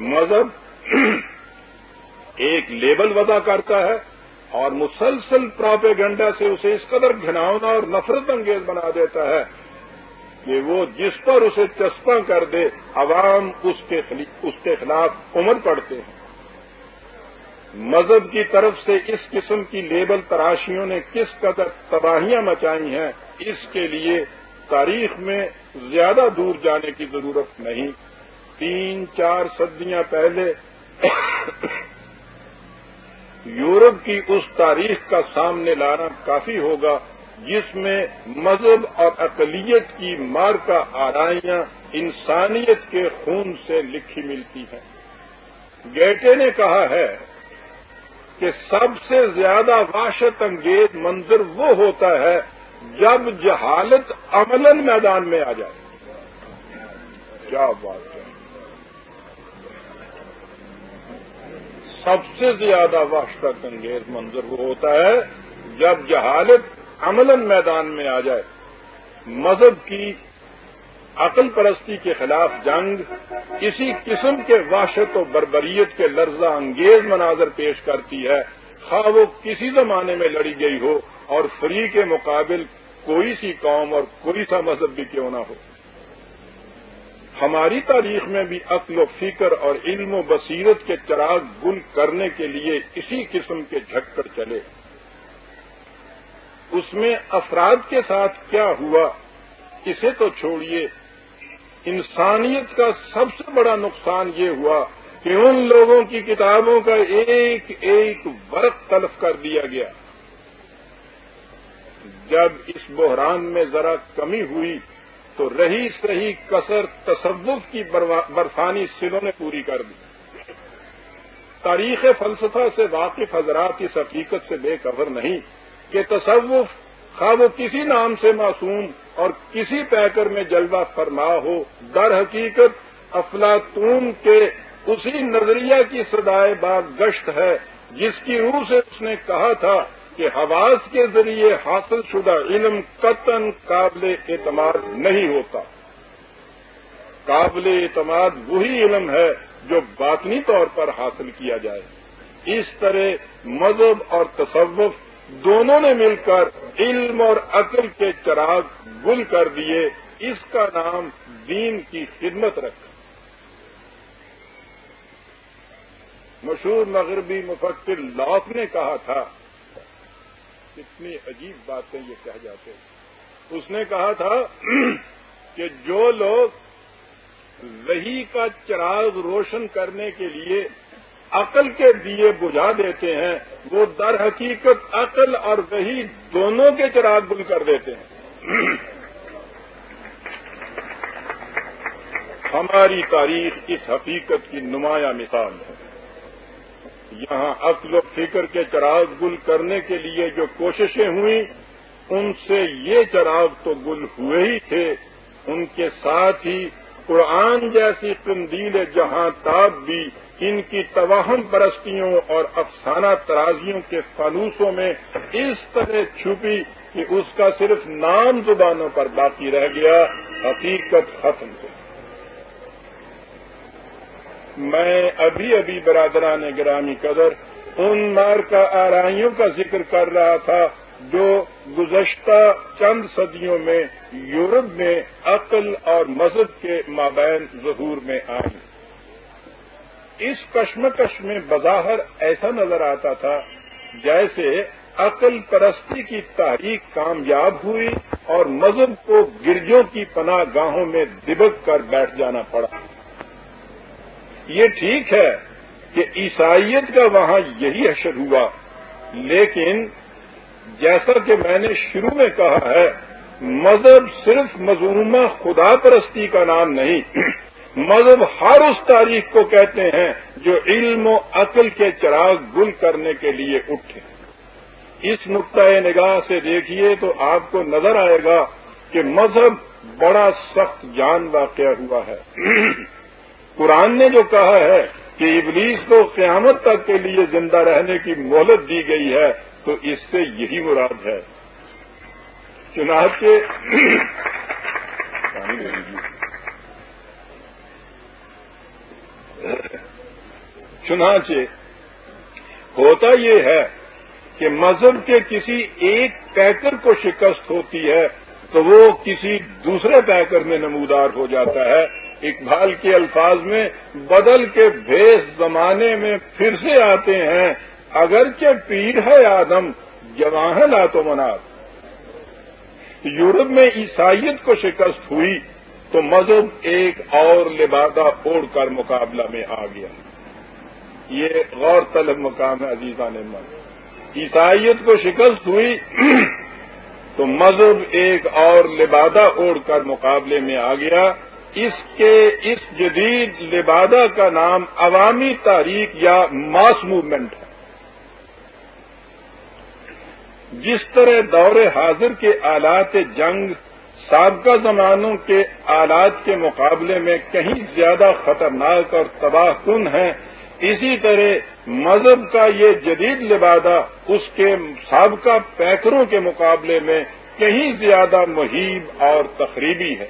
مذہب ایک لیبل وضع کرتا ہے اور مسلسل پراپیگنڈا سے اسے اس قدر گھناؤنا اور نفرت انگیز بنا دیتا ہے کہ وہ جس پر اسے چسپاں کر دے، عوام اس کے اس کے خلاف عمر پڑتے ہیں۔ مذہب کی طرف سے اس قسم کی لیبل تراشیوں نے کس قدر تباہیاں مچائی ہیں، اس کے لیے تاریخ میں زیادہ دور جانے کی ضرورت نہیں۔ تین چار صدیاں پہلے یورپ کی اس تاریخ کا سامنے لانا کافی ہوگا۔ جس میں مذہب اور اقلیت کی مار کا آرائیاں انسانیت کے خون سے لکھی ملتی ہیں۔ گیٹے نے کہا ہے کہ سب سے زیادہ واشت انگیز منظر وہ ہوتا ہے جب جہالت عمل میدان میں آ جائے۔ کیا بات ہے۔ سب سے زیادہ واشت انگیز منظر وہ ہوتا ہے جب جہالت عمل میدان میں آ جائے۔ مذہب کی عقل پرستی کے خلاف جنگ، اسی قسم کے واشت و بربریت کے لرزہ انگیز مناظر پیش کرتی ہے۔ خواہ وہ کسی زمانے میں لڑی گئی ہو اور فری کے مقابل کوئی سی قوم اور کوئی سا مذہب بھی کیوں نہ ہو۔ ہماری تاریخ میں بھی عقل و فکر اور علم و بصیرت کے چراغ گل کرنے کے لیے اسی قسم کے جھکڑ چلے۔ اس میں افراد کے ساتھ کیا ہوا؟ اسے تو چھوڑیے۔ انسانیت کا سب سے بڑا نقصان یہ ہوا کہ ان لوگوں کی کتابوں کا ایک ایک ورق تلف کر دیا گیا۔ جب اس بحران میں ذرا کمی ہوئی تو رہی صحیح کثر تصوف کی برفانی سلوں نے پوری کر دی۔ تاریخ فلسفہ سے واقف حضرات اس حقیقت سے بے خبر نہیں۔ کہ تصوف خواہ وہ کسی نام سے معصوم اور کسی پیکر میں جلوہ فرما ہو، در حقیقت افلاطون کے اسی نظریہ کی سدائے باغ گشت ہے، جس کی روح سے اس نے کہا تھا کہ حواس کے ذریعے حاصل شدہ علم قطن قابل اعتماد نہیں ہوتا۔ قابل اعتماد وہی علم ہے جو باطنی طور پر حاصل کیا جائے۔ اس طرح مذہب اور تصوف دونوں نے مل کر علم اور عقل کے چراغ گل کر دیے، اس کا نام دین کی خدمت رکھا۔ مشہور مغربی مفکر لاک نے کہا تھا، کتنی عجیب باتیں یہ کہہ جاتے اس نے کہا تھا کہ جو لوگ وہی کا چراغ روشن کرنے کے لیے عقل کے دیے بجھا دیتے ہیں، وہ در حقیقت عقل اور وہی دونوں کے چراغ گل کر دیتے ہیں۔ ہماری تاریخ اس حقیقت کی نمایاں مثال ہے۔ یہاں عقل و فکر کے چراغ گل کرنے کے لیے جو کوششیں ہوئیں، ان سے یہ چراغ تو گل ہوئے ہی تھے۔ ان کے ساتھ ہی قرآن جیسی قندیل جہاں تاب بھی ان کی توہم پرستیوں اور افسانہ ترازیوں کے فلوسوں میں اس طرح چھپی کہ اس کا صرف نام زبانوں پر باقی رہ گیا، حقیقت ختم ہو میں ابھی ابھی برادران گرامی قدر ان مار کا آرائیوں کا ذکر کر رہا تھا جو گزشتہ چند صدیوں میں یورپ میں عقل اور مذہب کے مابین ظہور میں آئی اس کشمکش میں بظاہر ایسا نظر آتا تھا جیسے عقل پرستی کی تاریخ کامیاب ہوئی اور مذہب کو گرجوں کی پناہ گاہوں میں دبک کر بیٹھ جانا پڑا۔ یہ ٹھیک ہے کہ عیسائیت کا وہاں یہی حشر ہوا، لیکن جیسا کہ میں نے شروع میں کہا ہے، مذہب صرف مظلومہ خدا پرستی کا نام نہیں مذہب ہر اس تاریخ کو کہتے ہیں جو علم و عقل کے چراغ گل کرنے کے لیے اٹھے۔ اس نقطۂ نگاہ سے دیکھیے تو آپ کو نظر آئے گا کہ مذہب بڑا سخت جان واقعہ ہوا ہے۔ قرآن نے جو کہا ہے کہ ابلیس کو قیامت تک کے لیے زندہ رہنے کی مہلت دی گئی ہے، تو اس سے یہی مراد ہے۔ چنانچہ چنانچہ ہوتا یہ ہے کہ مذہب کے کسی ایک پیکر کو شکست ہوتی ہے تو وہ کسی دوسرے پیکر میں نمودار ہو جاتا ہے۔ اقبال کے الفاظ میں بدل کے بھیس زمانے میں پھر سے آتے ہیں۔ اگرچہ پیر ہے آدم جواہ لا تو منات یورپ میں عیسائیت کو شکست ہوئی۔ تو مذہب ایک اور لبادہ اوڑھ کر مقابلہ میں آ گیا۔ یہ غور طلب مقام ہے عزیزہ نے من عیسائیت کو شکست ہوئی تو مذہب ایک اور لبادہ اوڑھ کر مقابلے میں آ گیا۔ اس کے اس جدید لبادہ کا نام عوامی تاریخ یا ماس موومنٹ ہے۔ جس طرح دور حاضر کے آلات جنگ سابقہ زمانوں کے آلات کے مقابلے میں کہیں زیادہ خطرناک اور تباہ کن ہیں، اسی طرح مذہب کا یہ جدید لبادہ اس کے سابقہ پیکروں کے مقابلے میں کہیں زیادہ محیب اور تقریبی ہے۔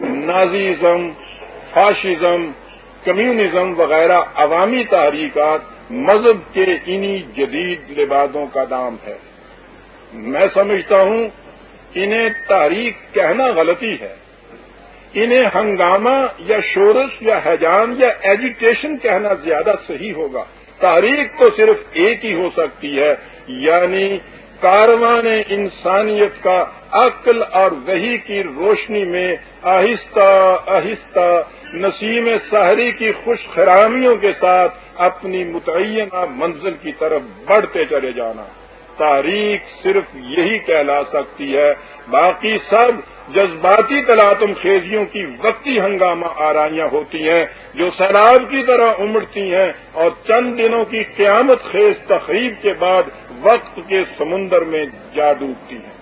نازیزم، فاشزم، کمیونزم وغیرہ عوامی تحریکات مذہب کے انہی جدید لبادوں کا نام ہے۔ میں سمجھتا ہوں انہیں تاریخ کہنا غلطی ہے۔ انہیں ہنگامہ یا شورش یا حیجان یا ایجوٹیشن کہنا زیادہ صحیح ہوگا۔ تاریخ تو صرف ایک ہی ہو سکتی ہے یعنی کاروان انسانیت کا عقل اور وہی کی روشنی میں آہستہ آہستہ نسیم سحری کی خوش خرامیوں کے ساتھ اپنی متعینہ منزل کی طرف بڑھتے چلے جانا۔ تاریخ صرف یہی کہلا سکتی ہے، باقی سب جذباتی تلاتم خیزیوں کی وقتی ہنگامہ آرائیاں ہوتی ہیں، جو سیلاب کی طرح امڑتی ہیں اور چند دنوں کی قیامت خیز تقریب کے بعد وقت کے سمندر میں جا ڈوبتی ہیں۔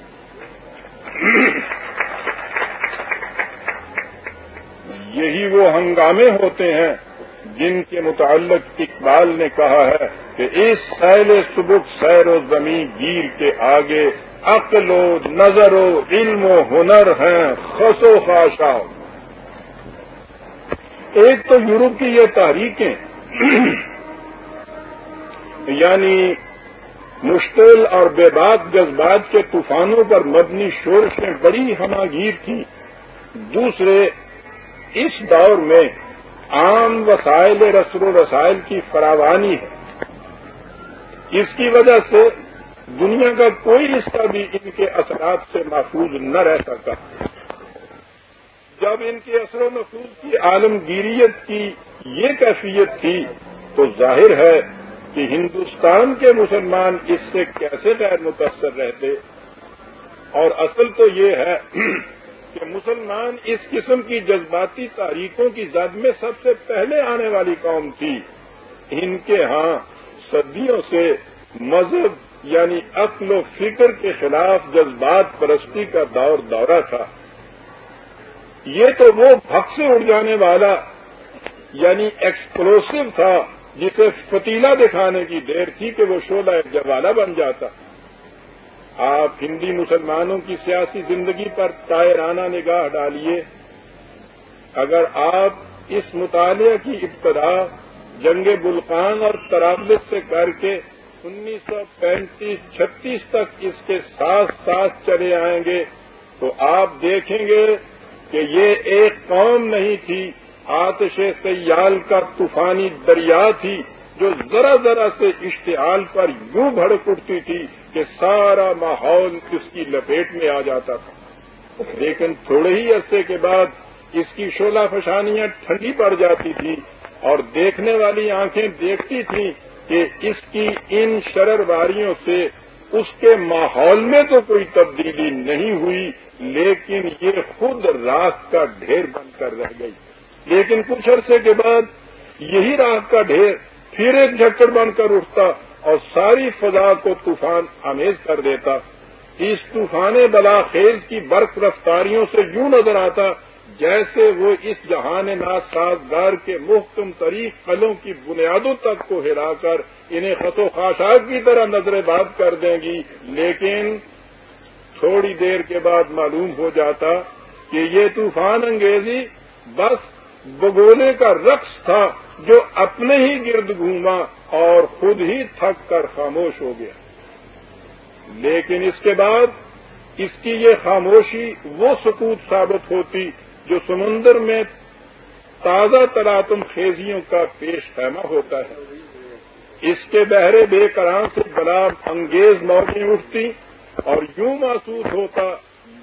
یہی وہ ہنگامے ہوتے ہیں جن کے متعلق اقبال نے کہا ہے کہ اس سیل سبک سیر و زمین گیر کے آگے عقل و نظر و علم و ہنر ہیں، خس و خاشا۔ ایک تو یورپ کی یہ تحریکیں یعنی مشکل اور بے بات جذبات کے طوفانوں پر مبنی شورشیں بڑی ہماگیر تھیں۔ دوسرے، اس دور میں عام وسائل رسر و رسائل کی فراوانی ہے۔ اس کی وجہ سے دنیا کا کوئی حصہ بھی ان کے اثرات سے محفوظ نہ رہ سکتا۔ جب ان کے اثر و محفوظ کی عالمگیریت کی یہ کیفیت تھی تو ظاہر ہے کہ ہندوستان کے مسلمان اس سے کیسے غیر متاثر رہتے۔ اور اصل تو یہ ہے کہ مسلمان اس قسم کی جذباتی تاریخوں کی زد میں سب سے پہلے آنے والی قوم تھی۔ ان کے ہاں صدیوں سے مذہب یعنی عقل و فکر کے خلاف جذبات پرستی کا دور دورہ تھا۔ یہ تو وہ بھگ سے اڑ جانے والا یعنی ایکسپلوسو تھا جسے فتیلہ دکھانے کی دیر تھی کہ وہ شولہ جوالا بن جاتا۔ آپ ہندی مسلمانوں کی سیاسی زندگی پر تائرانہ نگاہ ڈالیے۔ اگر آپ اس مطالعہ کی ابتدا جنگ بلقان اور ترابلت سے کر کے انیس سو پینتیس چھتیس تک اس کے ساتھ ساتھ چلے آئیں گے، تو آپ دیکھیں گے کہ یہ ایک قوم نہیں تھی، آتش سیال کا طوفانی دریا تھی جو ذرا ذرا سے اشتعال پر یوں بھڑک اٹھتی تھی۔ کہ سارا ماحول اس کی لپیٹ میں آ جاتا تھا۔ لیکن تھوڑے ہی عرصے کے بعد اس کی شولہ فشانیاں ٹھنڈی پڑ جاتی تھی اور دیکھنے والی آنکھیں دیکھتی تھیں کہ اس کی ان شرر واریوں سے اس کے ماحول میں تو کوئی تبدیلی نہیں ہوئی، لیکن یہ خود راک کا ڈھیر بن کر رہ گئی۔ لیکن کچھ عرصے کے بعد یہی راک کا ڈھیر پھر ایک جھکڑ بن کر اٹھتا۔ اور ساری فضا کو طوفان آمیز کر دیتا۔ اس طوفان بلا خیز کی برف رفتاریوں سے یوں نظر آتا جیسے وہ اس جہان سازگار کے محکم طریق پھلوں کی بنیادوں تک کو ہلا کر انہیں خط و خاشاک کی طرح نظر بات کر دیں گی۔ لیکن تھوڑی دیر کے بعد معلوم ہو جاتا کہ یہ طوفان انگیزی بس بگولے کا رقص تھا جو اپنے ہی گرد گھوما اور خود ہی تھک کر خاموش ہو گیا۔ لیکن اس کے بعد اس کی یہ خاموشی وہ سکوت ثابت ہوتی جو سمندر میں تازہ تلاتم خیزیوں کا پیش خیمہ ہوتا ہے۔ اس کے بہرے بے قرار سے بلا انگیز موقع اٹھتی اور یوں محسوس ہوتا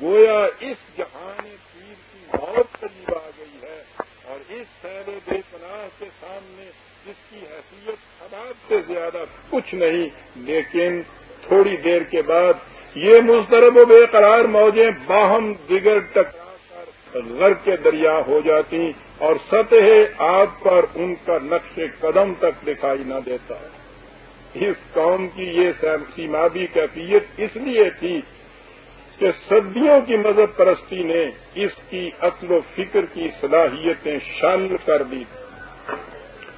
گویا اس جہان پیر کی موت قریب آ گئی اس سیر بے پناہ کے سامنے جس کی حیثیت حالات سے زیادہ کچھ نہیں، لیکن تھوڑی دیر کے بعد یہ مسترب و بے قرار موجیں باہم دیگر ٹکرا کر غر کے دریا ہو جاتی اور سطح آگ پر ان کا نقش قدم تک دکھائی نہ دیتا۔ اس قوم کی یہ سیمابی کیفیت اس لیے تھی کہ صدیوں کی مذہب پرستی نے اس کی عقل و فکر کی صلاحیتیں شامل کر دی۔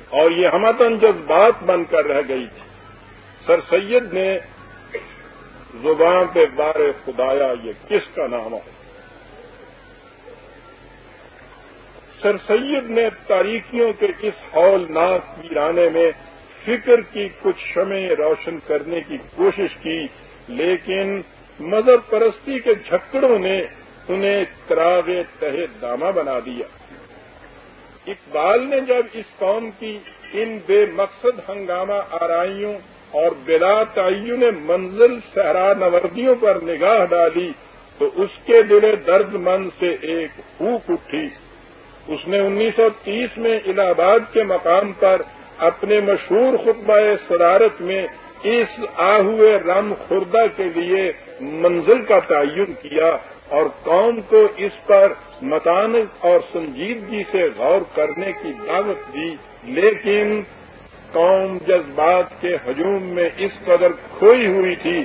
اور یہ ہمتن جذبات بن کر رہ گئی تھی۔ سر سید نے زبان پہ بار خدایا، یہ کس کا نام ہے؟ سر سید نے تاریخیوں کے اس ہال ناک ویرانے میں فکر کی کچھ شمیں روشن کرنے کی کوشش کی، لیکن مذہب پرستی کے جھکڑوں نے انہیں تراغ تہ دامہ بنا دیا۔ اقبال نے جب اس قوم کی ان بے مقصد ہنگامہ آرائیوں اور بلا تعین منزل صحرا نوردیوں پر نگاہ ڈالی تو اس کے دل درد مند سے ایک پھوک اٹھی۔ اس نے انیس سو تیس میں الہ آباد کے مقام پر اپنے مشہور خطبہ صدارت میں اس آہوے رام خوردہ کے لیے منزل کا تعین کیا اور قوم کو اس پر متانت اور سنجیدگی سے غور کرنے کی دعوت دی، لیکن قوم جذبات کے ہجوم میں اس قدر کھوئی ہوئی تھی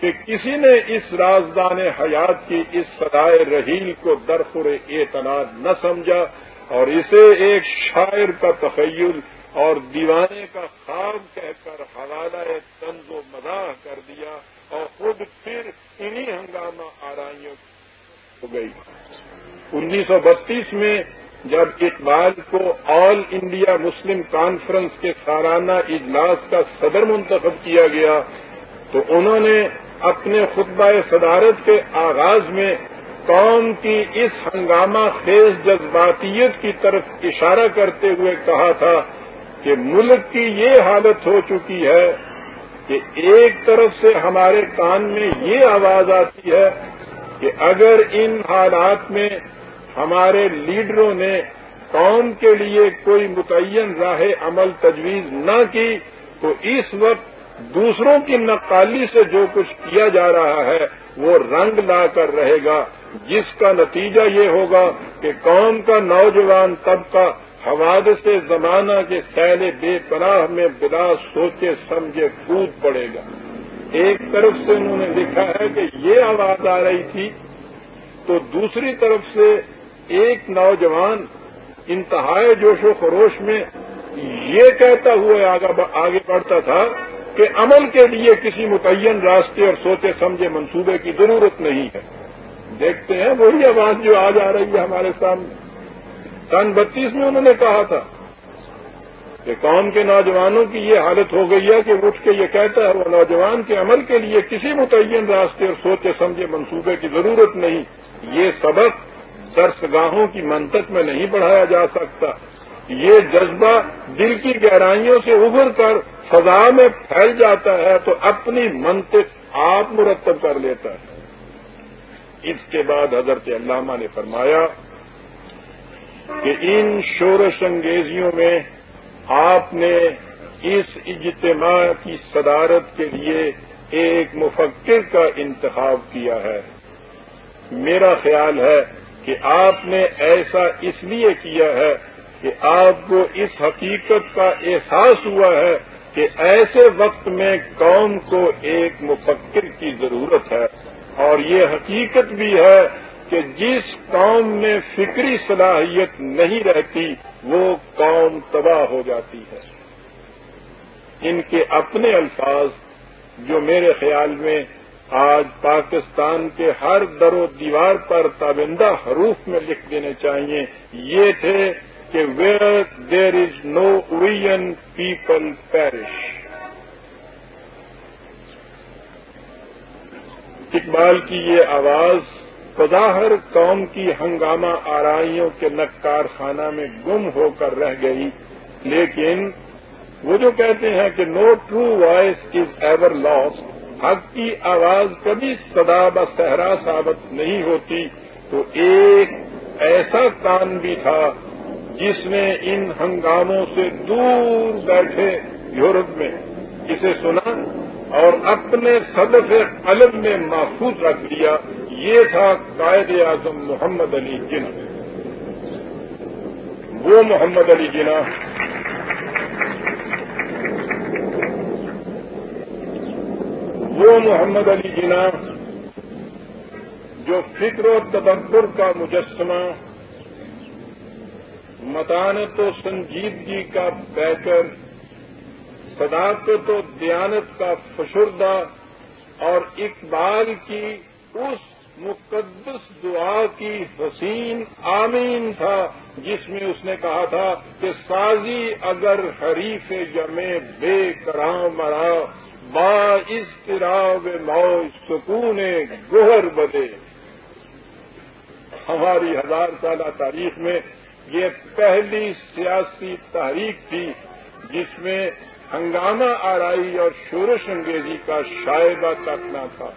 کہ کسی نے اس رازدان حیات کی اس سدائے رحیل کو درخور اعتناد نہ سمجھا اور اسے ایک شاعر کا تخیل اور دیوانے کا خواب کہہ کر حوالہ طنز و مزاح کر دیا اور خود پھر انہی ہنگامہ آرائیوں ہو گئی۔ انیس سو بتیس میں جب اقبال کو آل انڈیا مسلم کانفرنس کے سالانہ اجلاس کا صدر منتخب کیا گیا، تو انہوں نے اپنے خطبہ صدارت کے آغاز میں قوم کی اس ہنگامہ خیز جذباتیت کی طرف اشارہ کرتے ہوئے کہا تھا کہ ملک کی یہ حالت ہو چکی ہے کہ ایک طرف سے ہمارے کان میں یہ آواز آتی ہے کہ اگر ان حالات میں ہمارے لیڈروں نے قوم کے لیے کوئی متعین راہ عمل تجویز نہ کی، تو اس وقت دوسروں کی نقالی سے جو کچھ کیا جا رہا ہے، وہ رنگ لا کر رہے گا، جس کا نتیجہ یہ ہوگا کہ قوم کا نوجوان طبقہ حوادث زمانہ کے سیل بے پناہ میں بلا سوچے سمجھے کود پڑے گا۔ ایک طرف سے انہوں نے لکھا ہے کہ یہ آواز آ رہی تھی، تو دوسری طرف سے ایک نوجوان انتہائی جوش و خروش میں یہ کہتا ہوا آگے بڑھتا تھا کہ عمل کے لیے کسی متعین راستے اور سوچے سمجھے منصوبے کی ضرورت نہیں ہے۔ دیکھتے ہیں وہی آواز جو آج آ رہی ہے ہمارے سامنے۔ سن بتیس میں انہوں نے کہا تھا کہ قوم کے نوجوانوں کی یہ حالت ہو گئی ہے کہ اٹھ کے یہ کہتا ہے وہ نوجوان کے عمل کے لیے کسی متعین راستے اور سوچے سمجھے منصوبے کی ضرورت نہیں۔ یہ سبق درس گاہوں کی منطق میں نہیں پڑھایا جا سکتا۔ یہ جذبہ دل کی گہرائیوں سے ابھر کر فضا میں پھیل جاتا ہے تو اپنی منطق آپ مرتب کر لیتا ہے۔ اس کے بعد حضرت علامہ نے فرمایا کہ ان شورش انگیزیوں میں آپ نے اس اجتماع کی صدارت کے لیے ایک مفکر کا انتخاب کیا ہے۔ میرا خیال ہے کہ آپ نے ایسا اس لیے کیا ہے کہ آپ کو اس حقیقت کا احساس ہوا ہے کہ ایسے وقت میں قوم کو ایک مفکر کی ضرورت ہے اور یہ حقیقت بھی ہے کہ جس قوم میں فکری صلاحیت نہیں رہتی، وہ قوم تباہ ہو جاتی ہے۔ ان کے اپنے الفاظ جو میرے خیال میں آج پاکستان کے ہر در و دیوار پر تابندہ حروف میں لکھ دینے چاہیے، یہ تھے کہ where there is no vision people perish Iqbal کی یہ آواز بظاہر قوم کی ہنگامہ آرائیوں کے نکار خانہ میں گم ہو کر رہ گئی۔ لیکن وہ جو کہتے ہیں کہ no true voice is ever lost حق کی آواز کبھی سدا صحرا ثابت نہیں ہوتی۔ تو ایک ایسا کان بھی تھا جس نے ان ہنگاموں سے دور بیٹھے یورپ میں۔ اسے سنا اور اپنے صدف قلب میں محفوظ رکھ دیا، یہ تھا قائد اعظم محمد علی جناح وہ محمد علی جناح وہ محمد علی جناح جو فکر و تبکر کا مجسمہ، متانت و سنجیدگی کا بیکر صداقت و دیانت کا فشردہ اور اقبال کی اس مقدس دعا کی حسین آمین تھا، جس میں اس نے کہا تھا کہ سازی اگر حریف جمے بے کرام مرا با استراب مو سکون گوہر بدے۔ ہماری ہزار سالہ تاریخ میں یہ پہلی سیاسی تحریک تھی، جس میں ہنگامہ آرائی اور شورش انگیزی کا شائبہ تک نہ تھا۔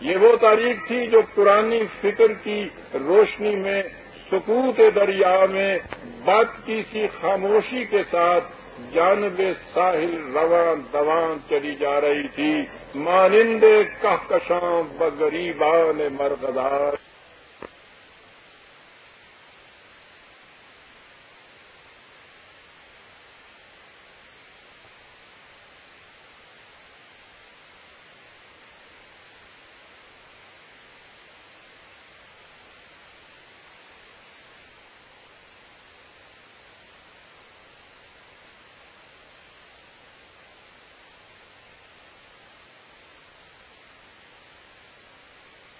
یہ وہ تاریخ تھی جو پرانی فکر کی روشنی میں، سکوت دریا میں، بات کی سی خاموشی کے ساتھ جانب ساحل رواں دوان چلی جا رہی تھی۔ مانند کہکشاں بغریبان مرغدار۔